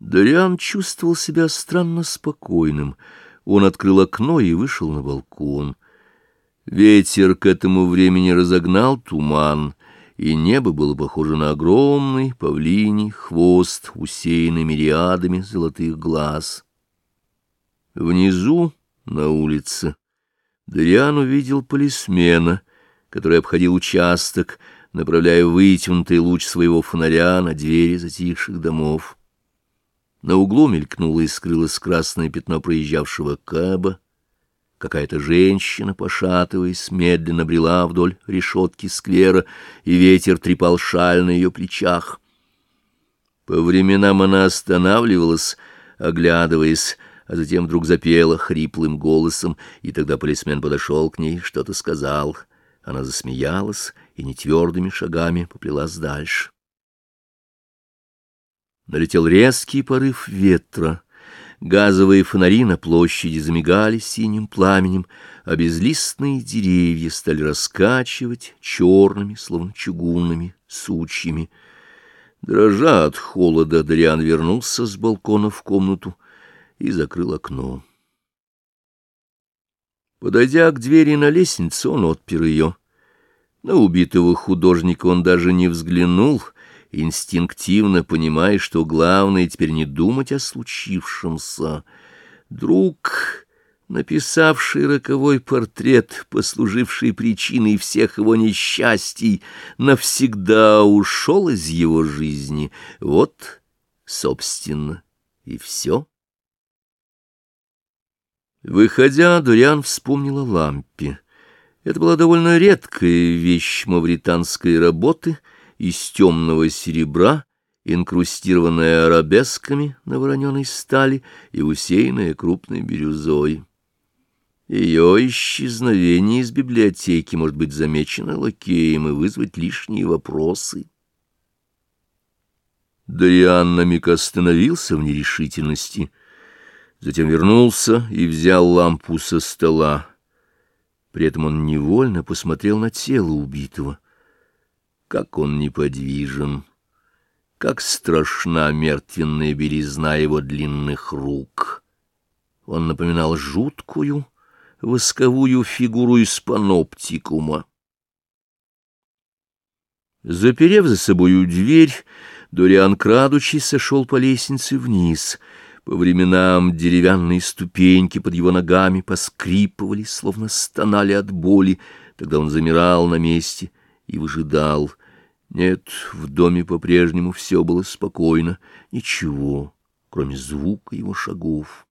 Дориан чувствовал себя странно спокойным. Он открыл окно и вышел на балкон. Ветер к этому времени разогнал туман, и небо было похоже на огромный павлиний хвост, усеянный мириадами золотых глаз. Внизу, на улице, Дориан увидел полисмена, который обходил участок, направляя вытянутый луч своего фонаря на двери затихших домов. На углу мелькнуло и скрылось красное пятно проезжавшего каба. Какая-то женщина, пошатываясь, медленно брела вдоль решетки сквера, и ветер трепал шаль на ее плечах. По временам она останавливалась, оглядываясь, а затем вдруг запела хриплым голосом, и тогда полисмен подошел к ней, что-то сказал. Она засмеялась и нетвердыми шагами поплелась дальше. Налетел резкий порыв ветра. Газовые фонари на площади замигали синим пламенем, а безлистные деревья стали раскачивать черными, словно чугунными, сучьями. Дрожа от холода, Дариан вернулся с балкона в комнату и закрыл окно. Подойдя к двери на лестницу, он отпер ее. На убитого художника он даже не взглянул — инстинктивно понимая, что главное теперь не думать о случившемся. Друг, написавший роковой портрет, послуживший причиной всех его несчастий, навсегда ушел из его жизни. Вот, собственно, и все. Выходя, Дуриан вспомнил о лампе. Это была довольно редкая вещь мавританской работы — из темного серебра, инкрустированная арабесками на вороненой стали и усеянная крупной бирюзой. Ее исчезновение из библиотеки может быть замечено лакеем и вызвать лишние вопросы. Дариан на миг остановился в нерешительности, затем вернулся и взял лампу со стола. При этом он невольно посмотрел на тело убитого — как он неподвижен, как страшна мертвенная белизна его длинных рук. Он напоминал жуткую восковую фигуру из паноптикума. Заперев за собою дверь, Дориан, крадучись, сошел по лестнице вниз. По временам деревянные ступеньки под его ногами поскрипывали, словно стонали от боли. Тогда он замирал на месте и выжидал. Нет, в доме по-прежнему все было спокойно, ничего, кроме звука его шагов.